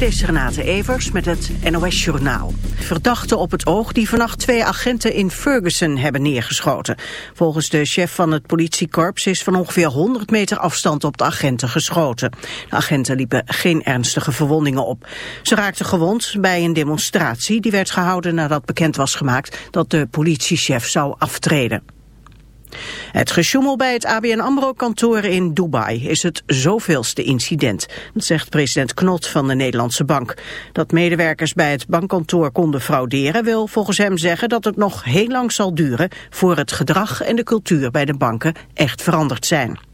Dit is Renate Evers met het NOS Journaal. Verdachten op het oog die vannacht twee agenten in Ferguson hebben neergeschoten. Volgens de chef van het politiekorps is van ongeveer 100 meter afstand op de agenten geschoten. De agenten liepen geen ernstige verwondingen op. Ze raakten gewond bij een demonstratie die werd gehouden nadat bekend was gemaakt dat de politiechef zou aftreden. Het gesjoemel bij het ABN AMRO-kantoor in Dubai is het zoveelste incident. Dat zegt president Knot van de Nederlandse Bank. Dat medewerkers bij het bankkantoor konden frauderen wil volgens hem zeggen dat het nog heel lang zal duren voor het gedrag en de cultuur bij de banken echt veranderd zijn.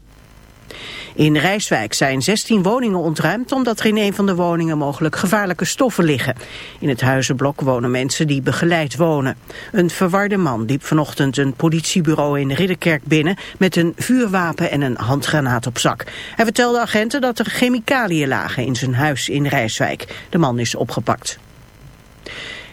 In Rijswijk zijn 16 woningen ontruimd omdat er in een van de woningen mogelijk gevaarlijke stoffen liggen. In het huizenblok wonen mensen die begeleid wonen. Een verwarde man liep vanochtend een politiebureau in Ridderkerk binnen met een vuurwapen en een handgranaat op zak. Hij vertelde agenten dat er chemicaliën lagen in zijn huis in Rijswijk. De man is opgepakt.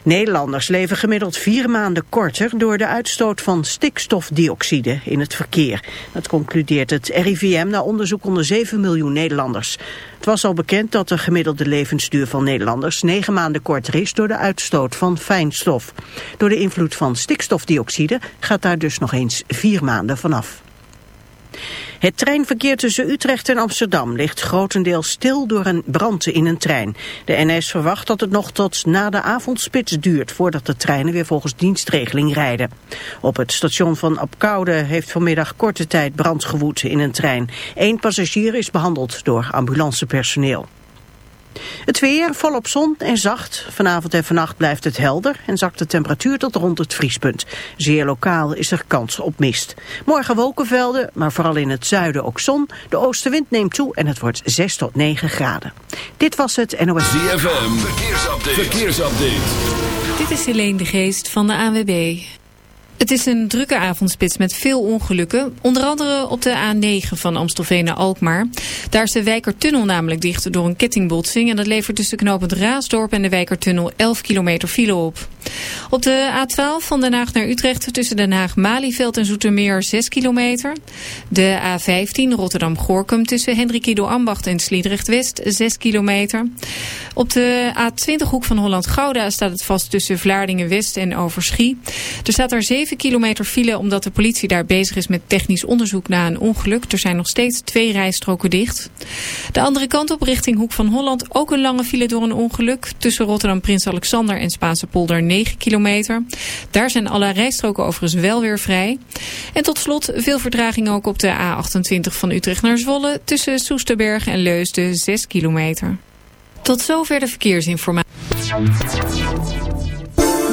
Nederlanders leven gemiddeld vier maanden korter door de uitstoot van stikstofdioxide in het verkeer. Dat concludeert het RIVM na onderzoek onder 7 miljoen Nederlanders. Het was al bekend dat de gemiddelde levensduur van Nederlanders negen maanden korter is door de uitstoot van fijnstof. Door de invloed van stikstofdioxide gaat daar dus nog eens vier maanden vanaf. Het treinverkeer tussen Utrecht en Amsterdam ligt grotendeels stil door een brand in een trein. De NS verwacht dat het nog tot na de avondspits duurt voordat de treinen weer volgens dienstregeling rijden. Op het station van Apkoude heeft vanmiddag korte tijd brand gewoed in een trein. Eén passagier is behandeld door ambulancepersoneel. Het weer volop zon en zacht. Vanavond en vannacht blijft het helder en zakt de temperatuur tot rond het vriespunt. Zeer lokaal is er kans op mist. Morgen wolkenvelden, maar vooral in het zuiden ook zon. De oostenwind neemt toe en het wordt 6 tot 9 graden. Dit was het NOS. ZFM, verkeersupdate. verkeersupdate. Dit is Helene de Geest van de AWB. Het is een drukke avondspits met veel ongelukken. Onder andere op de A9 van Amstelveen naar Alkmaar. Daar is de Wijkertunnel namelijk dicht door een kettingbotsing. En dat levert tussen knooppunt Raasdorp en de Wijkertunnel 11 kilometer file op. Op de A12 van Den Haag naar Utrecht tussen Den Haag-Malieveld en Zoetermeer 6 kilometer. De A15 Rotterdam-Gorkum tussen Hendrikido Ambacht en Sliedrecht-West 6 kilometer. Op de A20 hoek van Holland-Gouda staat het vast tussen Vlaardingen-West en Overschie. Er staat er 7 7 kilometer file omdat de politie daar bezig is met technisch onderzoek na een ongeluk. Er zijn nog steeds twee rijstroken dicht. De andere kant op richting Hoek van Holland ook een lange file door een ongeluk. Tussen Rotterdam Prins Alexander en Spaanse polder 9 kilometer. Daar zijn alle rijstroken overigens wel weer vrij. En tot slot veel vertraging ook op de A28 van Utrecht naar Zwolle. Tussen Soesterberg en Leusden 6 kilometer. Tot zover de verkeersinformatie.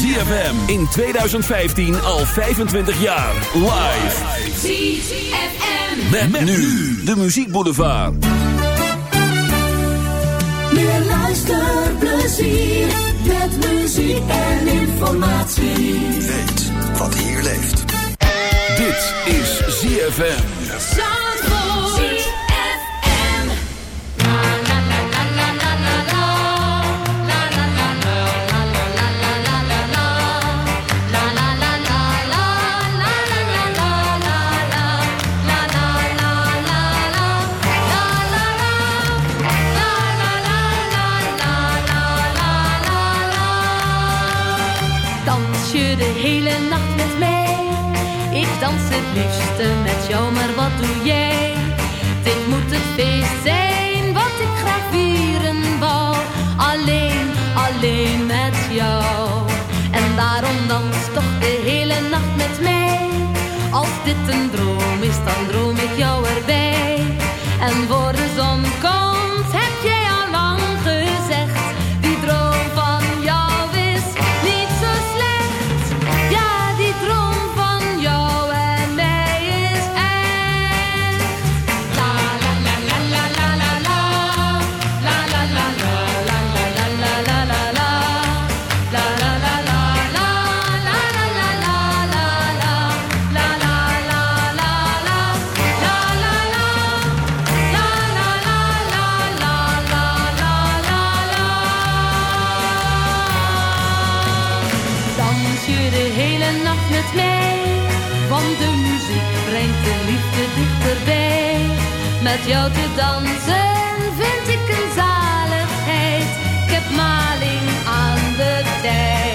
ZFM in 2015 al 25 jaar. Live. ZFM. Met, nu de muziekboulevard. Meer luisterplezier met muziek en informatie. Weet wat hier leeft. Dit is ZFM. dans je de hele nacht met mij. Ik dans het liefste met jou, maar wat doe jij? Dit moet het feest zijn wat ik graag vieren wou. Alleen, alleen met jou. En daarom dans toch de hele nacht met mij. Als dit een droom is, dan droom ik jou erbij. En voor de zon komt. met jou te dansen vind ik een zaligheid. Ik heb maling aan de tijd.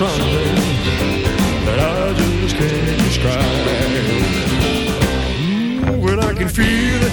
something that I just can't describe. Ooh, but I can feel it.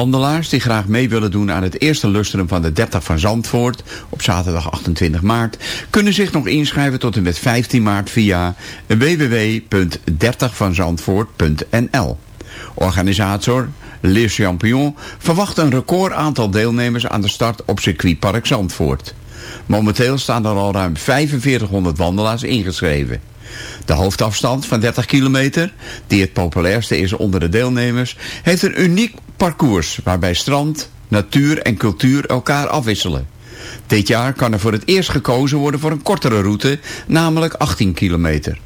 Wandelaars die graag mee willen doen aan het eerste lustrum van de 30 van Zandvoort op zaterdag 28 maart kunnen zich nog inschrijven tot en met 15 maart via www.30vanzandvoort.nl. Organisator Les Champions verwacht een record aantal deelnemers aan de start op circuitpark Zandvoort. Momenteel staan er al ruim 4500 wandelaars ingeschreven. De hoofdafstand van 30 kilometer, die het populairste is onder de deelnemers, heeft een uniek parcours waarbij strand, natuur en cultuur elkaar afwisselen. Dit jaar kan er voor het eerst gekozen worden voor een kortere route, namelijk 18 kilometer.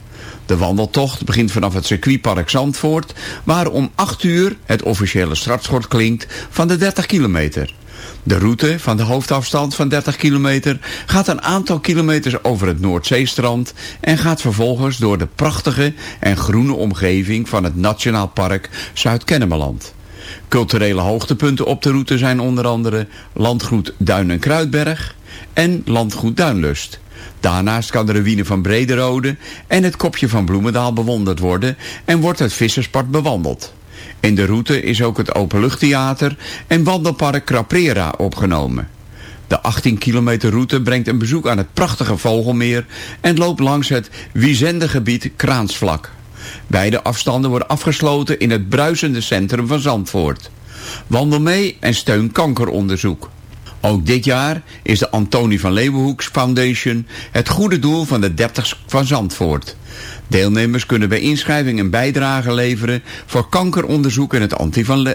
De wandeltocht begint vanaf het circuitpark Zandvoort, waar om 8 uur het officiële startschot klinkt van de 30 kilometer. De route van de hoofdafstand van 30 kilometer gaat een aantal kilometers over het Noordzeestrand en gaat vervolgens door de prachtige en groene omgeving van het Nationaal Park Zuid-Kennemerland. Culturele hoogtepunten op de route zijn onder andere Landgoed Duin en Kruidberg en Landgoed Duinlust. Daarnaast kan de ruïne van Brederode en het kopje van Bloemendaal bewonderd worden en wordt het visserspad bewandeld. In de route is ook het openluchttheater en wandelpark Caprera opgenomen. De 18 kilometer route brengt een bezoek aan het prachtige Vogelmeer en loopt langs het Wizendegebied Kraansvlak. Beide afstanden worden afgesloten in het bruisende centrum van Zandvoort. Wandel mee en steun kankeronderzoek. Ook dit jaar is de Antonie van Leeuwenhoeks Foundation het goede doel van de 30 van Zandvoort. Deelnemers kunnen bij inschrijving een bijdrage leveren voor kankeronderzoek in het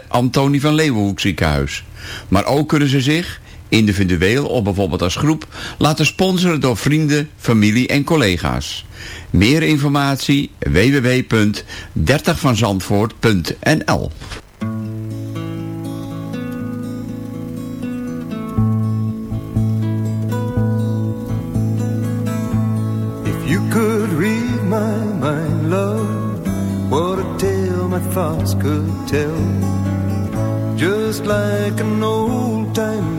Antonie van Leeuwenhoek ziekenhuis. Maar ook kunnen ze zich, individueel of bijvoorbeeld als groep, laten sponsoren door vrienden, familie en collega's. Meer informatie www.30vanzandvoort.nl you could read my mind, love, what a tale my thoughts could tell. Just like an old time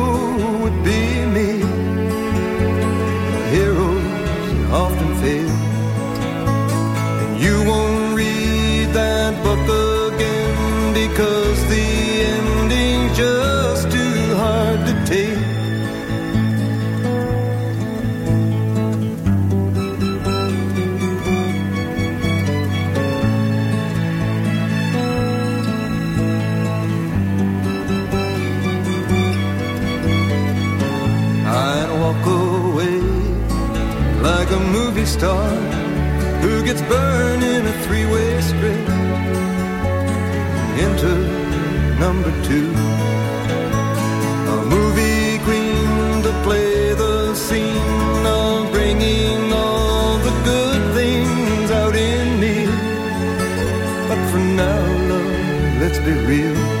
star who gets burned in a three-way script into number two. A movie queen to play the scene of bringing all the good things out in me. But for now, love, let's be real.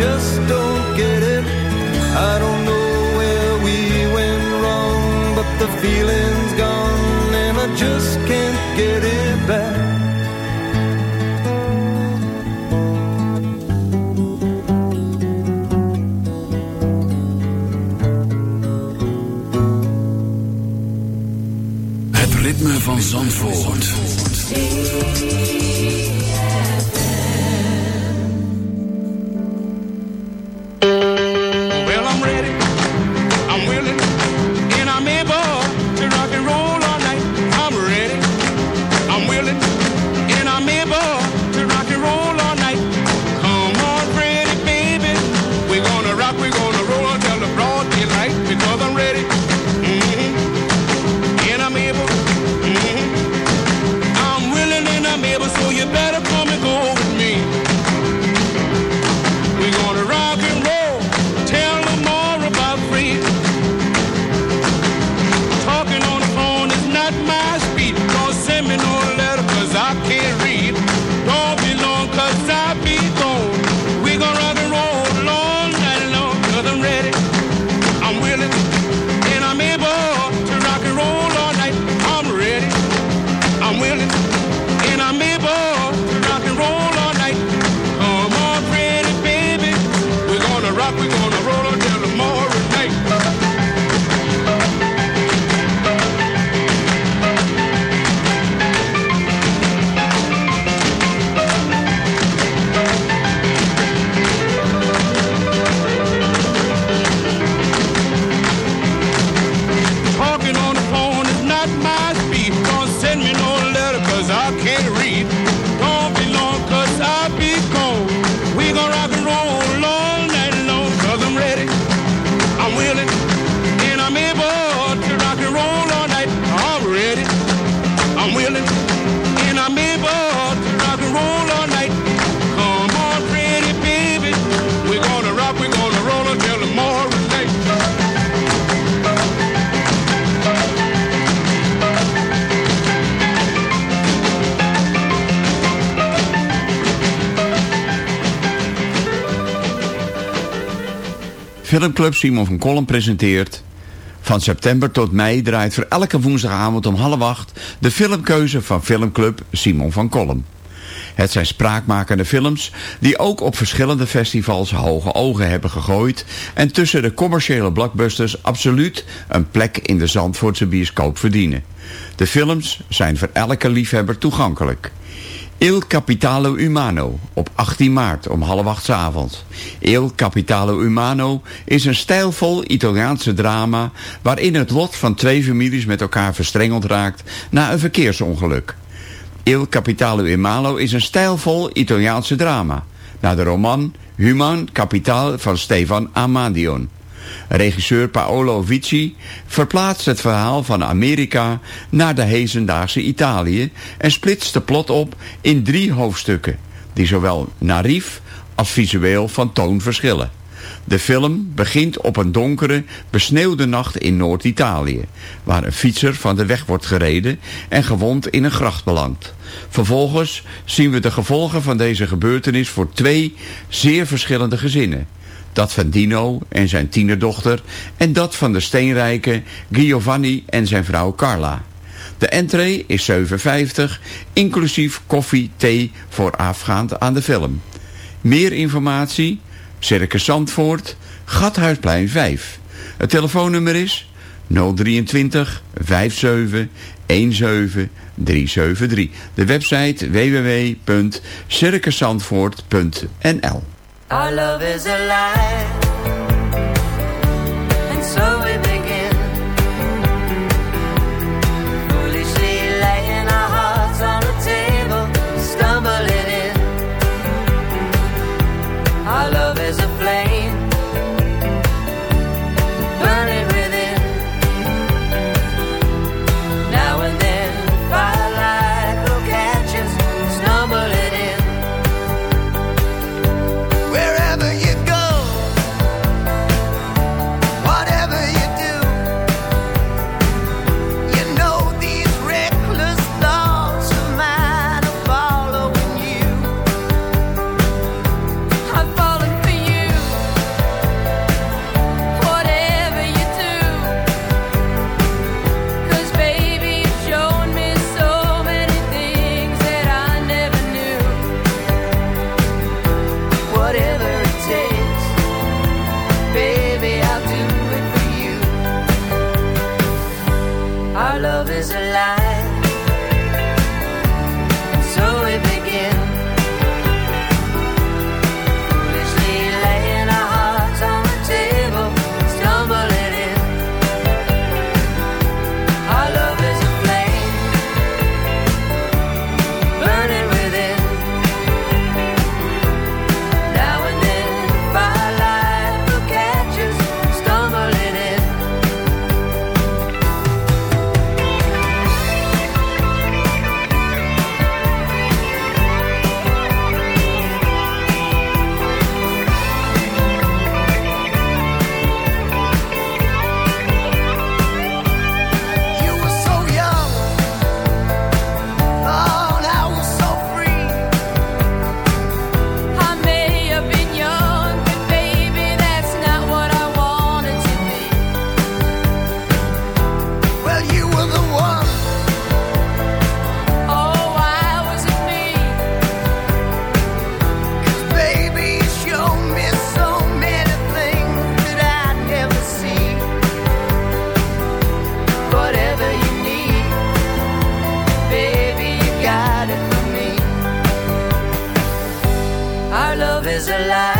just don't get it. I don't know where we went wrong, but the feeling's gone, and I just can't get it back. Het ritme van Zandvoort. Filmclub Simon van Kolm presenteert... Van september tot mei draait voor elke woensdagavond om half acht... de filmkeuze van Filmclub Simon van Kolm. Het zijn spraakmakende films die ook op verschillende festivals hoge ogen hebben gegooid... en tussen de commerciële blockbusters absoluut een plek in de Zandvoortse bioscoop verdienen. De films zijn voor elke liefhebber toegankelijk. Il Capitalo Umano op 18 maart om half acht 's avonds. Il Capitalo Umano is een stijlvol Italiaanse drama... waarin het lot van twee families met elkaar verstrengeld raakt na een verkeersongeluk. Il Capitalo Umano is een stijlvol Italiaanse drama... naar de roman Human Capital van Stefan Amandion. Regisseur Paolo Vici verplaatst het verhaal van Amerika naar de hedendaagse Italië en splitst de plot op in drie hoofdstukken, die zowel narief als visueel van toon verschillen. De film begint op een donkere, besneeuwde nacht in Noord-Italië, waar een fietser van de weg wordt gereden en gewond in een gracht belandt. Vervolgens zien we de gevolgen van deze gebeurtenis voor twee zeer verschillende gezinnen dat van Dino en zijn tienerdochter en dat van de steenrijke Giovanni en zijn vrouw Carla. De entree is 7,50, inclusief koffie, thee voorafgaand aan de film. Meer informatie, Circus Zandvoort, Gathuisplein 5. Het telefoonnummer is 023 57 17 373. De website www.circuszandvoort.nl Our love is alive, and so we alive,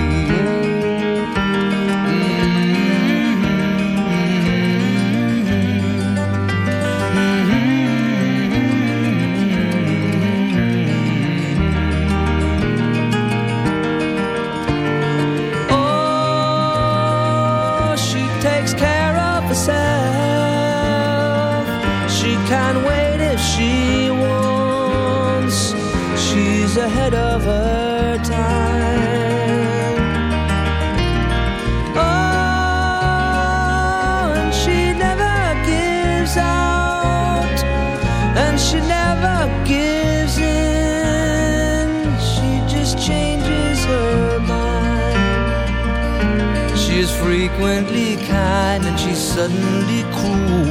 Can wait if she wants. She's ahead of her time. Oh, and she never gives out, and she never gives in. She just changes her mind. She is frequently kind, and she's suddenly cruel.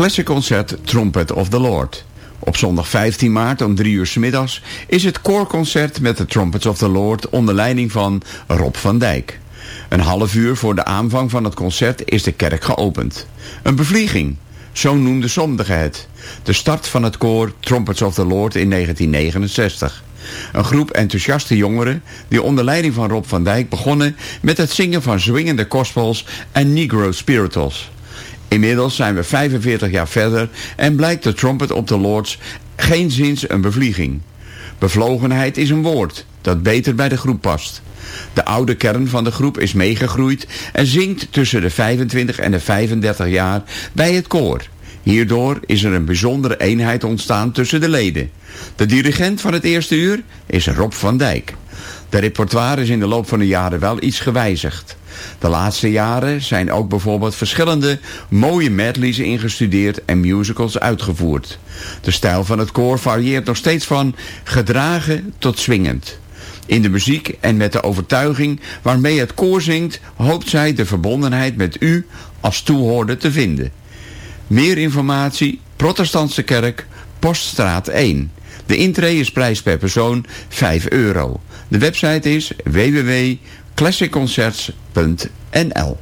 Classic Concert Trumpet of the Lord. Op zondag 15 maart om 3 uur 's middags is het koorconcert met de Trumpets of the Lord onder leiding van Rob van Dijk. Een half uur voor de aanvang van het concert is de kerk geopend. Een bevlieging, zo noemde sommigen het. De start van het koor Trumpets of the Lord in 1969. Een groep enthousiaste jongeren die onder leiding van Rob van Dijk begonnen met het zingen van zwingende gospels en negro spirituals. Inmiddels zijn we 45 jaar verder en blijkt de Trumpet op the Lords geen zins een bevlieging. Bevlogenheid is een woord dat beter bij de groep past. De oude kern van de groep is meegegroeid en zingt tussen de 25 en de 35 jaar bij het koor. Hierdoor is er een bijzondere eenheid ontstaan tussen de leden. De dirigent van het eerste uur is Rob van Dijk. De repertoire is in de loop van de jaren wel iets gewijzigd. De laatste jaren zijn ook bijvoorbeeld verschillende mooie medleys ingestudeerd en musicals uitgevoerd. De stijl van het koor varieert nog steeds van gedragen tot swingend. In de muziek en met de overtuiging waarmee het koor zingt, hoopt zij de verbondenheid met u als toehoorder te vinden. Meer informatie, Protestantse Kerk, Poststraat 1. De intree is prijs per persoon 5 euro. De website is www.classicconcerts.nl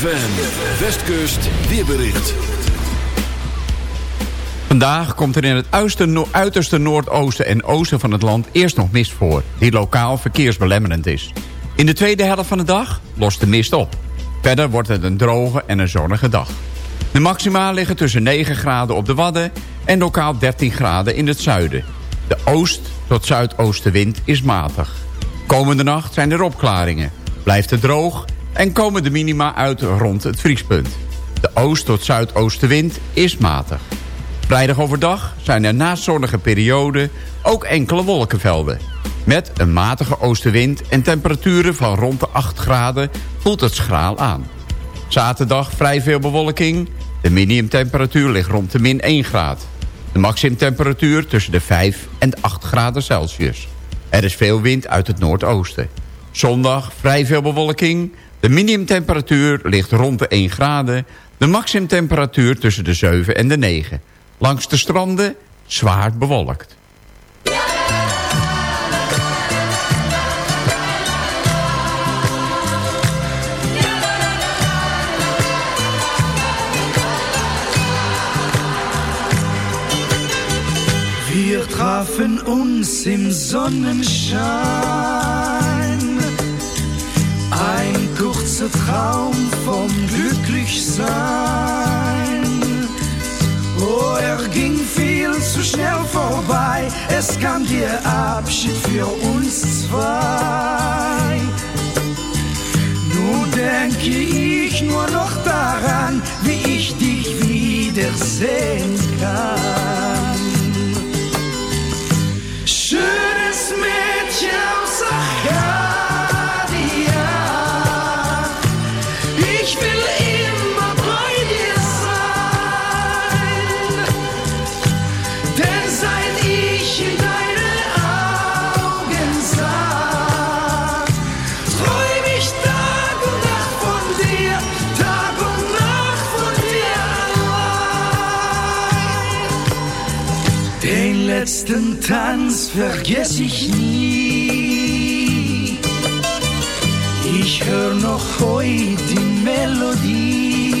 ZFM, Westkust, weerbericht. Vandaag komt er in het uiterste, no uiterste noordoosten en oosten van het land eerst nog mist voor, die lokaal verkeersbelemmerend is. In de tweede helft van de dag lost de mist op. Verder wordt het een droge en een zonnige dag. De maxima liggen tussen 9 graden op de Wadden en lokaal 13 graden in het zuiden. De oost- tot zuidoostenwind is matig. Komende nacht zijn er opklaringen. Blijft het droog en komen de minima uit rond het vriespunt. De oost- tot zuidoostenwind is matig. Vrijdag overdag zijn er na zonnige perioden ook enkele wolkenvelden. Met een matige oostenwind en temperaturen van rond de 8 graden voelt het schraal aan. Zaterdag vrij veel bewolking. De minimumtemperatuur ligt rond de min 1 graad. De maximumtemperatuur tussen de 5 en 8 graden Celsius. Er is veel wind uit het noordoosten. Zondag vrij veel bewolking. De minimumtemperatuur ligt rond de 1 graden. De maximumtemperatuur tussen de 7 en de 9. Langs de stranden zwaar bewolkt. Wir trafen uns im Sonnenschein. Ein kurzer Traum vom Glücklichsein. Oh, er ging viel zu schnell vorbei. Es kam der Abschied für uns zwei. Nun denke ich nur noch daran, wie ich dich wiedersehen kann. Schönes Mädchen aus Arcadia. Letzten Tanz vergess ich nie. Ich hör noch heute die Melodie.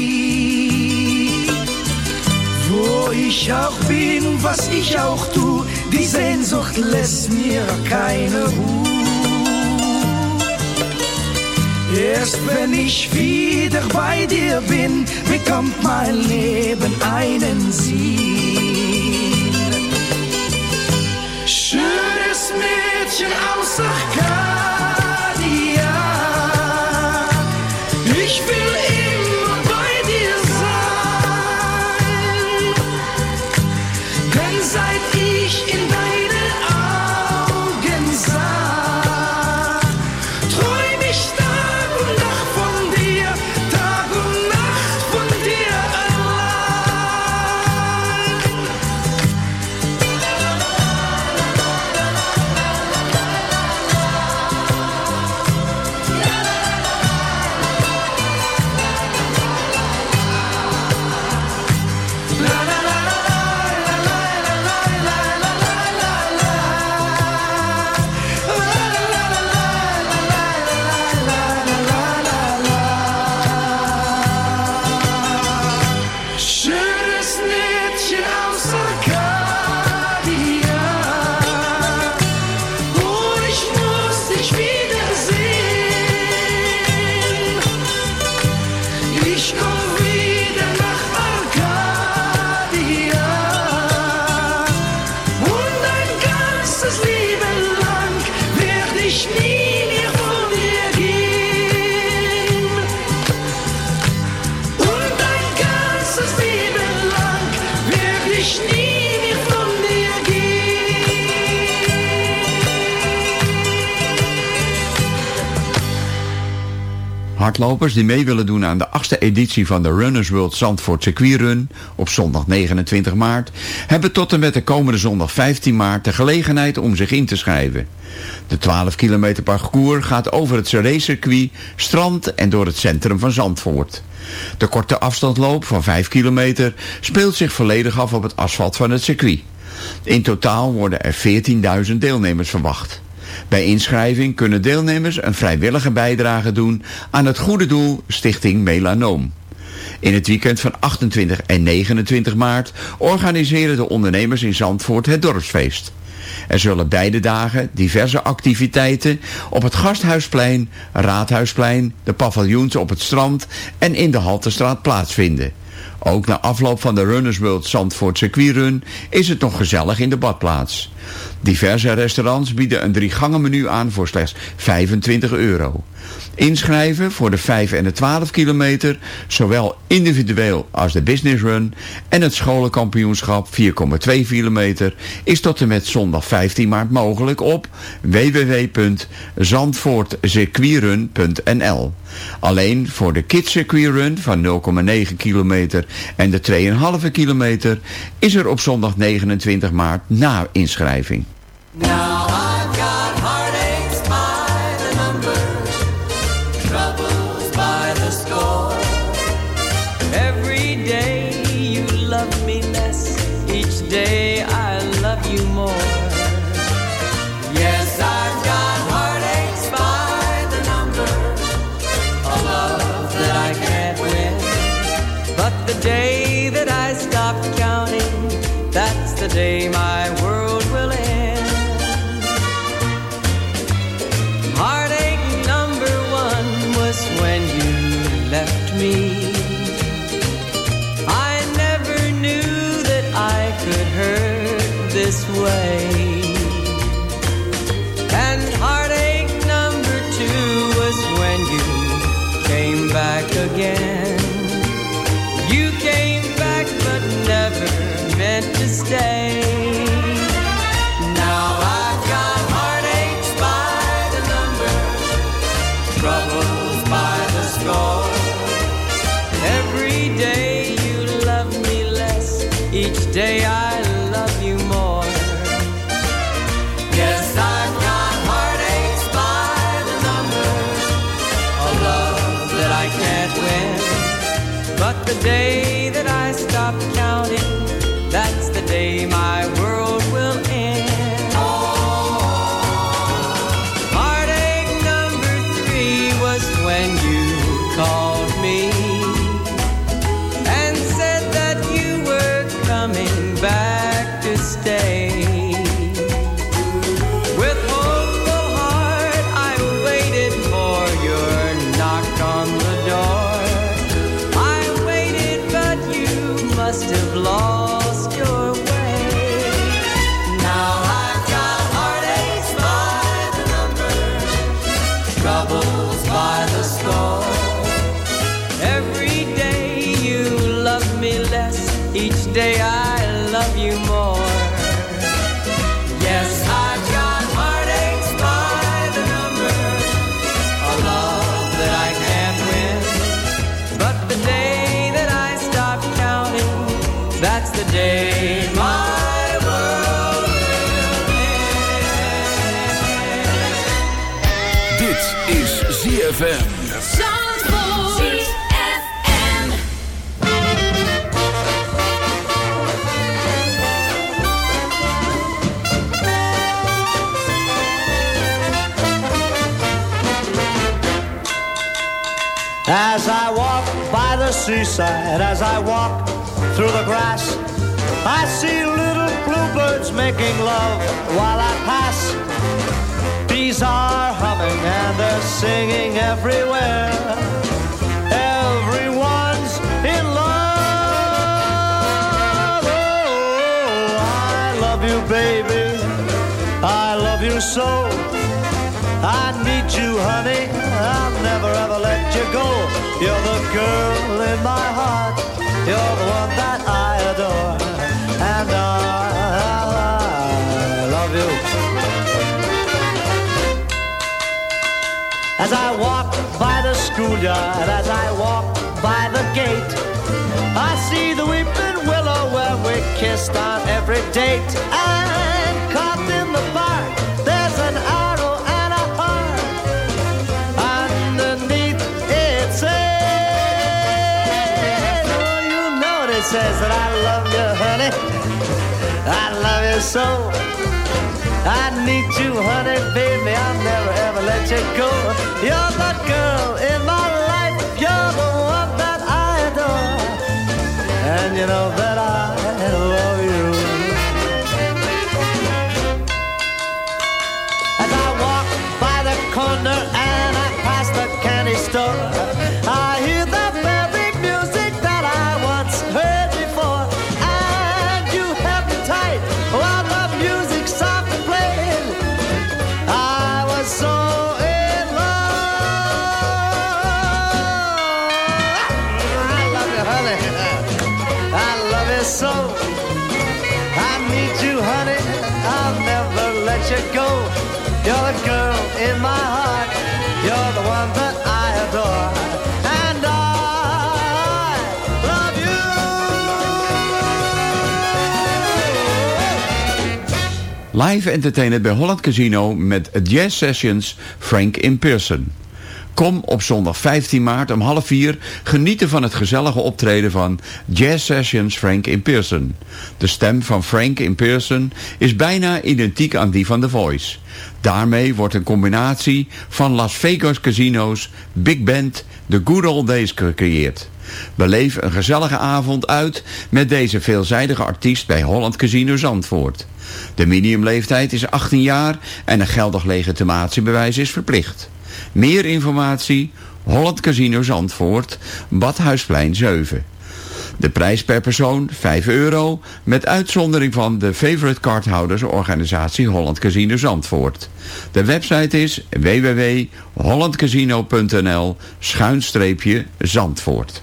Wo ich auch bin, was ich auch tu, die Sehnsucht lässt mir keine Ruhe. Erst wenn ich wieder bei dir bin, bekommt mein Leben einen Sinn. Mädchen außer Kraft. Hardlopers die mee willen doen aan de achtste editie van de Runners World Zandvoort Circuitrun op zondag 29 maart hebben tot en met de komende zondag 15 maart de gelegenheid om zich in te schrijven. De 12 kilometer parcours gaat over het race-circuit, strand en door het centrum van Zandvoort. De korte afstandloop van 5 kilometer speelt zich volledig af op het asfalt van het circuit. In totaal worden er 14.000 deelnemers verwacht. Bij inschrijving kunnen deelnemers een vrijwillige bijdrage doen aan het goede doel Stichting Melanoom. In het weekend van 28 en 29 maart organiseren de ondernemers in Zandvoort het dorpsfeest. Er zullen beide dagen diverse activiteiten op het Gasthuisplein, Raadhuisplein, de paviljoens op het strand en in de Haltestraat plaatsvinden. Ook na afloop van de Runners World Zandvoort circuitrun is het nog gezellig in de badplaats. Diverse restaurants bieden een drie gangen menu aan voor slechts 25 euro. Inschrijven voor de 5 en de 12 kilometer, zowel individueel als de business run en het scholenkampioenschap 4,2 kilometer is tot en met zondag 15 maart mogelijk op www.zandvoortcircuitrun.nl. Alleen voor de kids circuitrun van 0,9 kilometer en de 2,5 kilometer is er op zondag 29 maart na inschrijving. no i'm me. That's the day my world Dit is ZFM. As I walk by the seaside, as I walk through the grass, I see little bluebirds making love while I pass. Bees are humming and they're singing everywhere. Everyone's in love. Oh, I love you, baby. I love you so. I need you, honey. I'll never ever let you go. You're the girl in my heart. You're the one that I adore. And I, I love you. As I walk by the schoolyard, as I walk by the gate, I see the weeping willow where we kissed on every date. And caught in the bark, there's an arrow and a heart. Underneath it says, oh, you know it says that I. I love you so. I need you, honey, baby. I'll never ever let you go. You're the girl in my life. You're the one that I adore. And you know that. Live entertainen bij Holland Casino met Jazz Sessions Frank in Person. Kom op zondag 15 maart om half vier genieten van het gezellige optreden van Jazz Sessions Frank in Person. De stem van Frank in Person is bijna identiek aan die van The Voice. Daarmee wordt een combinatie van Las Vegas casino's, big band, de good old days gecreëerd. Beleef een gezellige avond uit met deze veelzijdige artiest bij Holland Casino Zandvoort. De minimumleeftijd is 18 jaar en een geldig legitimatiebewijs is verplicht. Meer informatie, Holland Casino Zandvoort, Badhuisplein 7. De prijs per persoon 5 euro, met uitzondering van de favorite cardhouders organisatie Holland Casino Zandvoort. De website is www.hollandcasino.nl schuinstreepje Zandvoort.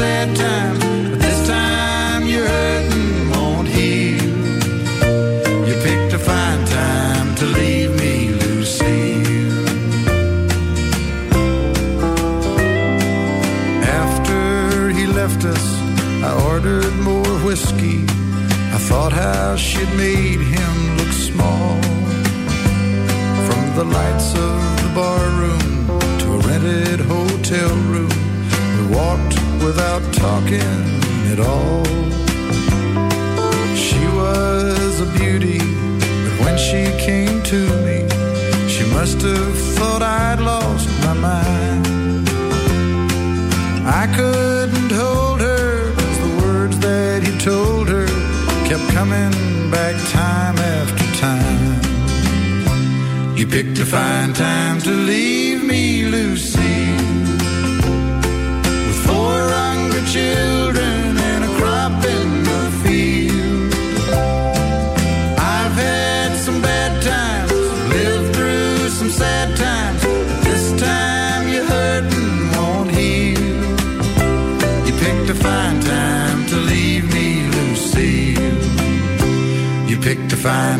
sad times, but this time you're hurting won't heal. You picked a fine time to leave me, Lucille. After he left us, I ordered more whiskey. I thought how she'd made him look small. From the lights of talking at all. She was a beauty, but when she came to me, she must have thought I'd lost my mind. I couldn't hold her, 'cause the words that he told her kept coming back time after time. You picked a fine time to leave me, Lucille, find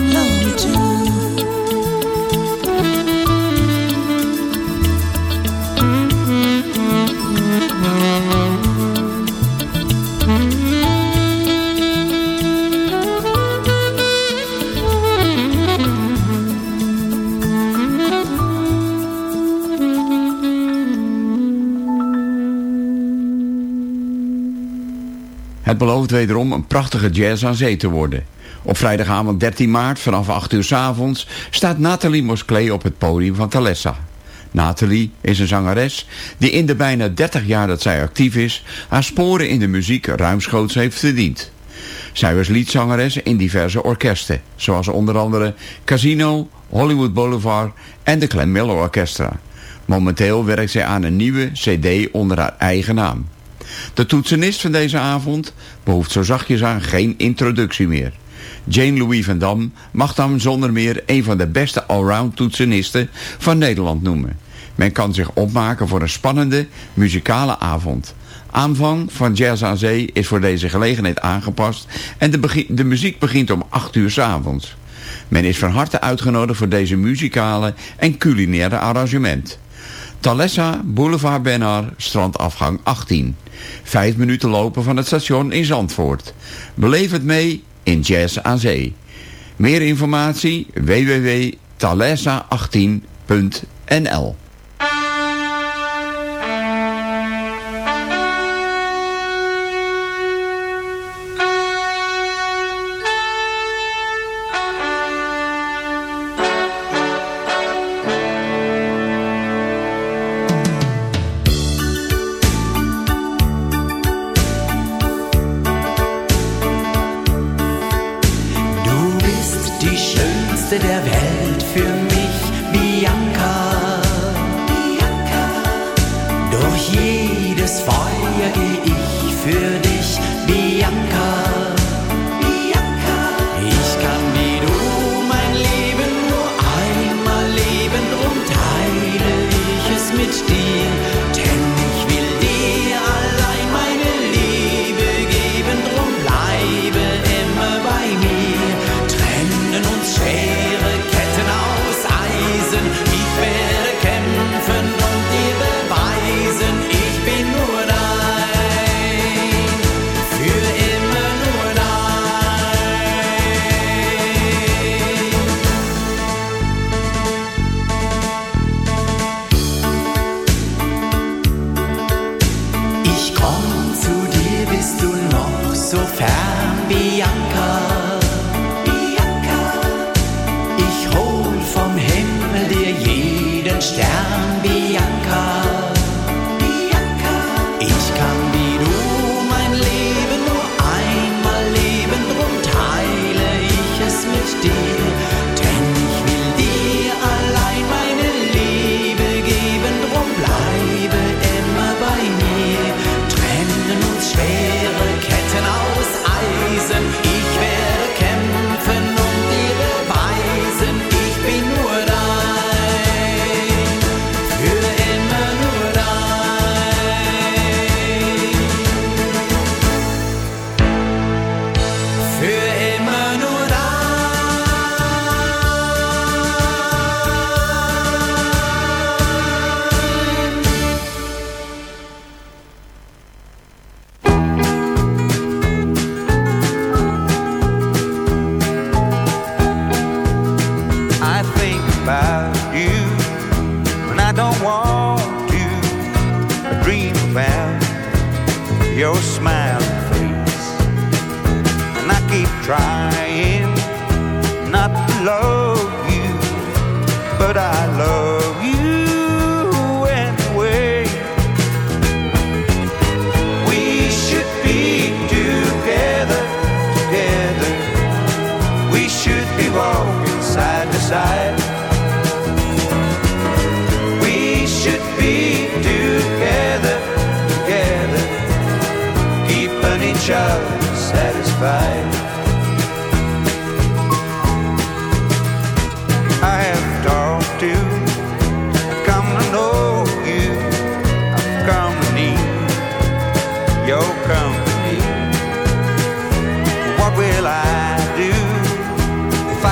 Het belooft wederom een prachtige jazz aan zee te worden. Op vrijdagavond 13 maart vanaf 8 uur s avonds staat Nathalie Mosclee op het podium van Thalessa. Nathalie is een zangeres die in de bijna 30 jaar dat zij actief is... haar sporen in de muziek ruimschoots heeft verdiend. Zij was liedzangeres in diverse orkesten, zoals onder andere Casino, Hollywood Boulevard en de Glenn Miller Orchestra. Momenteel werkt zij aan een nieuwe cd onder haar eigen naam. De toetsenist van deze avond behoeft zo zachtjes aan geen introductie meer. Jane Louis van Dam mag dan zonder meer een van de beste allround toetsenisten van Nederland noemen. Men kan zich opmaken voor een spannende muzikale avond. Aanvang van Jazz aan Zee is voor deze gelegenheid aangepast en de, de muziek begint om 8 uur s avonds. Men is van harte uitgenodigd voor deze muzikale en culinaire arrangement. Thalessa, Boulevard Benar, strandafgang 18. Vijf minuten lopen van het station in Zandvoort. Beleef het mee in Jazz aan Zee. Meer informatie www.thalessa18.nl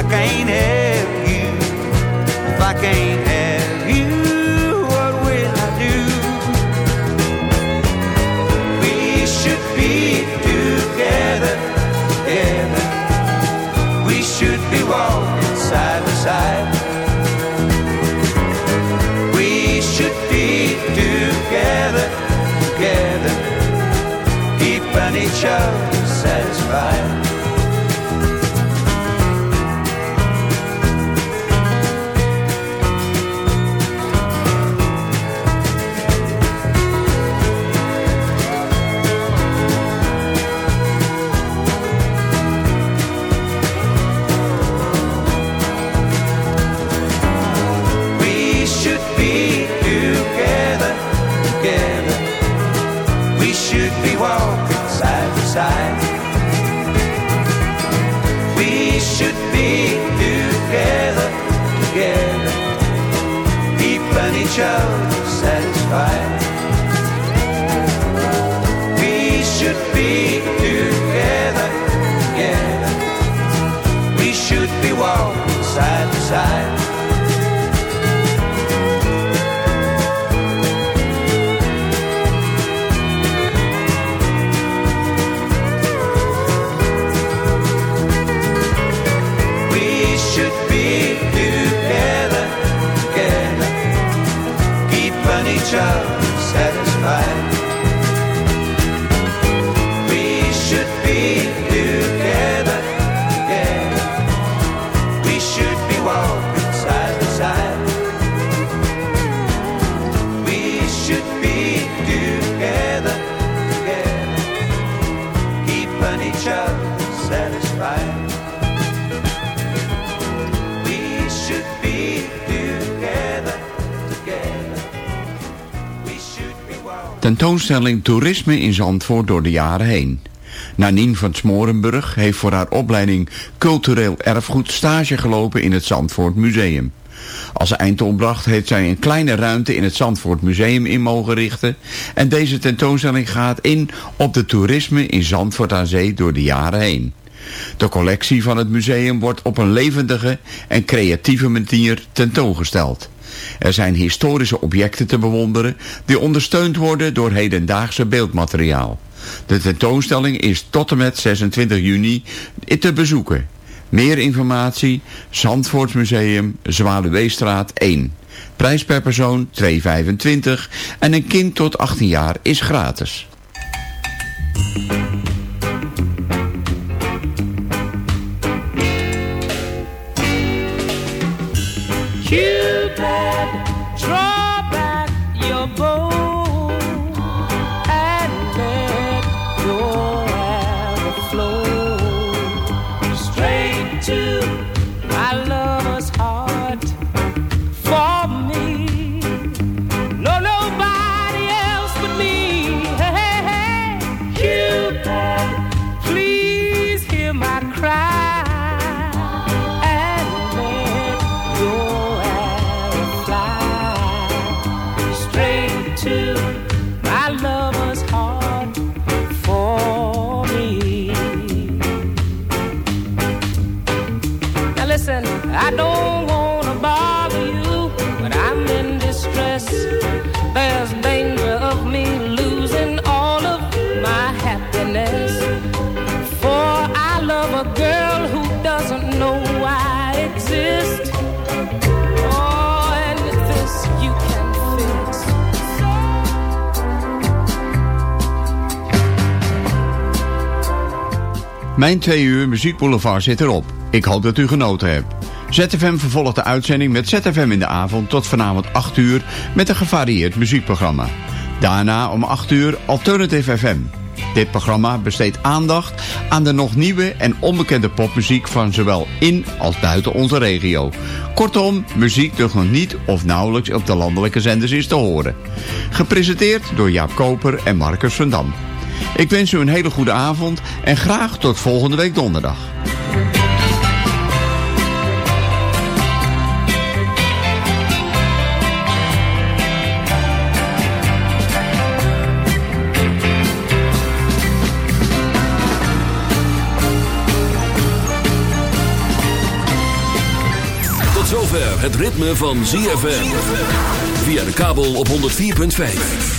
can't have you, if I can't have you, what will I do? We should be together, together. We should be walking side by side. We should be together, together, keeping each other satisfied. should be together, together. Keep on each other. Tentoonstelling Toerisme in Zandvoort door de jaren heen. Nanien van Smorenburg heeft voor haar opleiding Cultureel Erfgoed stage gelopen in het Zandvoort Museum. Als eindopdracht heeft zij een kleine ruimte in het Zandvoort Museum in mogen richten. En deze tentoonstelling gaat in op de toerisme in Zandvoort aan Zee door de jaren heen. De collectie van het museum wordt op een levendige en creatieve manier tentoongesteld. Er zijn historische objecten te bewonderen die ondersteund worden door hedendaagse beeldmateriaal. De tentoonstelling is tot en met 26 juni te bezoeken. Meer informatie, Zandvoortsmuseum, Zwaluweestraat 1. Prijs per persoon 2,25 en een kind tot 18 jaar is gratis. Mijn twee uur muziekboulevard zit erop. Ik hoop dat u genoten hebt. ZFM vervolgt de uitzending met ZFM in de avond tot vanavond 8 uur met een gevarieerd muziekprogramma. Daarna om 8 uur Alternative FM. Dit programma besteedt aandacht aan de nog nieuwe en onbekende popmuziek van zowel in als buiten onze regio. Kortom, muziek die nog niet of nauwelijks op de landelijke zenders is te horen. Gepresenteerd door Jaap Koper en Marcus van Dam. Ik wens u een hele goede avond en graag tot volgende week donderdag. Tot zover het ritme van ZFM. Via de kabel op 104.5.